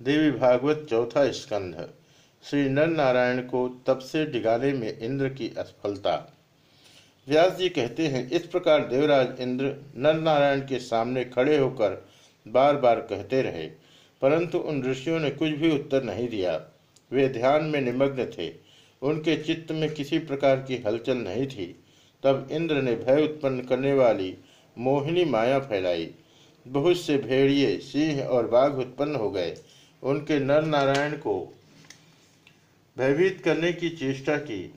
देवी भागवत चौथा स्कंध। श्री नर नारायण को तप से डिगाने में इंद्र की असफलता। व्यास जी कहते हैं, इस प्रकार देवराज इंद्र नर नारायण के सामने खड़े होकर बार बार कहते रहे, परंतु उन ऋषियों ने कुछ भी उत्तर नहीं दिया। वे ध्यान में निमग्न थे। उनके चित्त में किसी प्रकार की हलचल नहीं थी। तब इंद्र ने भय उत्पन्न करने वाली मोहिनी माया फैलाई। बहुत से भेड़िए, सिंह और बाघ उत्पन्न हो गए। उनके नर नारायण को भयभीत करने की चेष्टा की।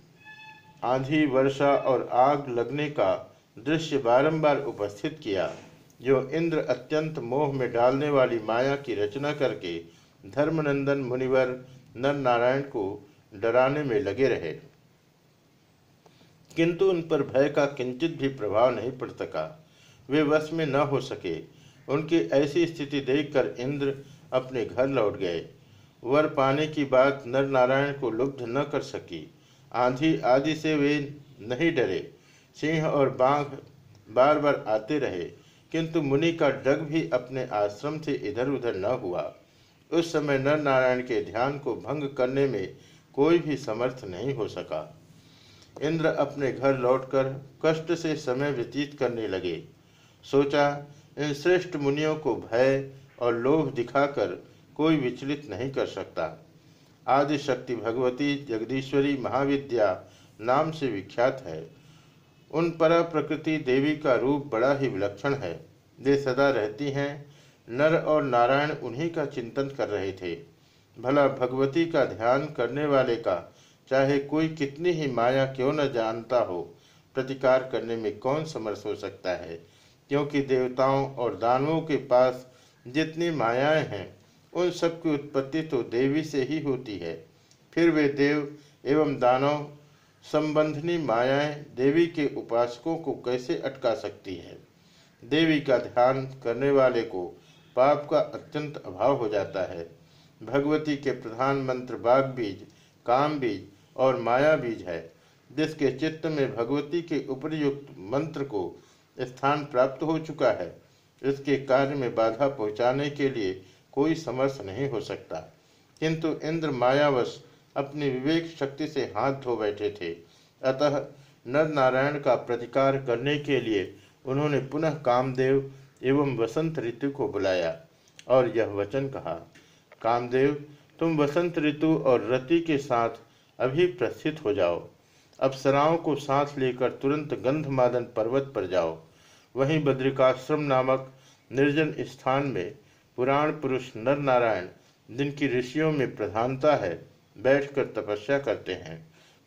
आंधी, वर्षा और आग लगने का दृश्य बारंबार उपस्थित किया, जो इंद्र अत्यंत मोह में डालने वाली माया की रचना करके धर्मनंदन मुनिवर नर नारायण को डराने में लगे रहे। किंतु उन पर भय का किंचित भी प्रभाव नहीं पड़ सका। वे वश में न हो सके। उनकी ऐसी स्थिति देखकर इंद्र अपने घर लौट गए। वर पाने की बात नर नारायण को लुब्ध न कर सकी। आंधी आदि से वे नहीं डरे। सिंह और बाघ बार बार आते रहे, किंतु मुनि का डग भी अपने आश्रम से इधर उधर न हुआ। उस समय नर नारायण के ध्यान को भंग करने में कोई भी समर्थ नहीं हो सका। इंद्र अपने घर लौटकर कष्ट से समय व्यतीत करने लगे। सोचा, इन श्रेष्ठ मुनियों को भय और लोभ दिखाकर कोई विचलित नहीं कर सकता। आदि शक्ति भगवती जगदीश्वरी महाविद्या नाम से विख्यात है। उन पर प्रकृति देवी का रूप बड़ा ही विलक्षण है। वे सदा रहती हैं। नर और नारायण उन्हीं का चिंतन कर रहे थे। भला भगवती का ध्यान करने वाले का चाहे कोई कितनी ही माया क्यों न जानता हो, प्रतिकार करने में कौन समर्थ हो सकता है? क्योंकि देवताओं और दानवों के पास जितनी मायाएँ हैं, उन सब की उत्पत्ति तो देवी से ही होती है। फिर वे देव एवं दानव संबंधनी मायाएँ देवी के उपासकों को कैसे अटका सकती है? देवी का ध्यान करने वाले को पाप का अत्यंत अभाव हो जाता है। भगवती के प्रधान मंत्र बाघ बीज, काम बीज और माया बीज है, जिसके चित्त में भगवती के उपरयुक्त मंत्र को स्थान प्राप्त हो चुका है। इसके कार्य में बाधा पहुँचाने के लिए कोई समर्थ नहीं हो सकता। किंतु इंद्र मायावश अपनी विवेक शक्ति से हाथ धो बैठे थे। अतः नर नारायण का प्रतिकार करने के लिए उन्होंने पुनः कामदेव एवं वसंत ऋतु को बुलाया और यह वचन कहा, कामदेव, तुम वसंत ऋतु और रति के साथ अभी प्रस्थित हो जाओ। अप्सराओं को सांस लेकर तुरंत गंधमादन पर्वत पर जाओ। वहीं बद्रिकाश्रम नामक निर्जन स्थान में पुराण पुरुष नर नारायण जिनकी ऋषियों में प्रधानता है, बैठकर तपस्या करते हैं।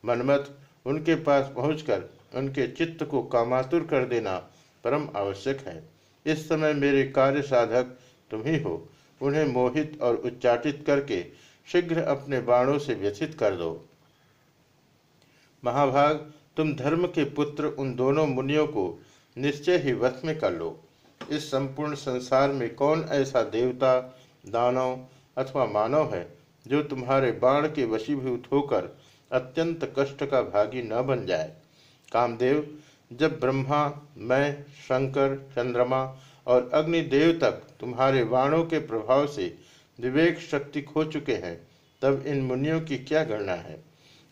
मनमत उनके पास पहुंचकर उनके चित्त को कामातुर कर देना परम आवश्यक है। इस समय मेरे कार्य साधक तुम ही हो। उन्हें मोहित और उच्चाटित करके शीघ्र अपने बाणों से व्यथित कर दो। महाभाग, तुम धर्म के पुत्र उन दोनों मुनियों को निश्चय ही वश में कर लो। इस संपूर्ण संसार में कौन ऐसा देवता, दानव अथवा मानव है, जो तुम्हारे बाण के वशीभूत होकर अत्यंत कष्ट का भागी न बन जाए? कामदेव, जब ब्रह्मा, मैं, शंकर, चंद्रमा और अग्निदेव तक तुम्हारे बाणों के प्रभाव से विवेक शक्ति खो चुके हैं, तब इन मुनियों की क्या गणना है?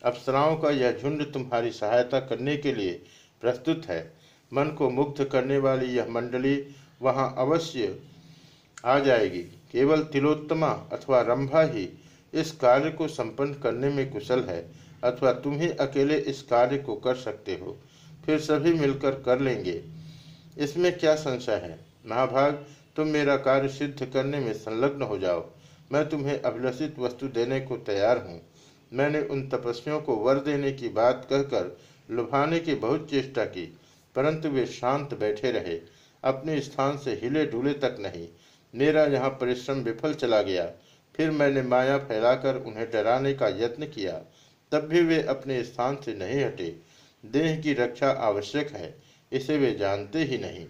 अप्सराओं का यह झुंड तुम्हारी सहायता करने के लिए प्रस्तुत है। मन को मुग्ध करने वाली यह मंडली वहाँ अवश्य आ जाएगी। केवल तिलोत्तमा अथवा रंभा ही इस कार्य को संपन्न करने में कुशल है, अथवा तुम ही अकेले इस कार्य को कर सकते हो। फिर सभी मिलकर कर लेंगे। इसमें क्या संशय है? महाभाग, तुम मेरा कार्य सिद्ध करने में संलग्न हो जाओ। मैं तुम्हें अभिलषित वस्तु देने को तैयार हूँ। मैंने उन तपस्वियों को वर देने की बात कहकर लुभाने की बहुत चेष्टा की। परंतु वे शांत बैठे रहे। अपने स्थान से हिले डुले तक नहीं। मेरा यहाँ परिश्रम विफल चला गया। फिर मैंने माया फैलाकर उन्हें डराने का यत्न किया। तब भी वे अपने स्थान से नहीं हटे। देह की रक्षा आवश्यक है। इसे वे जानते ही नहीं।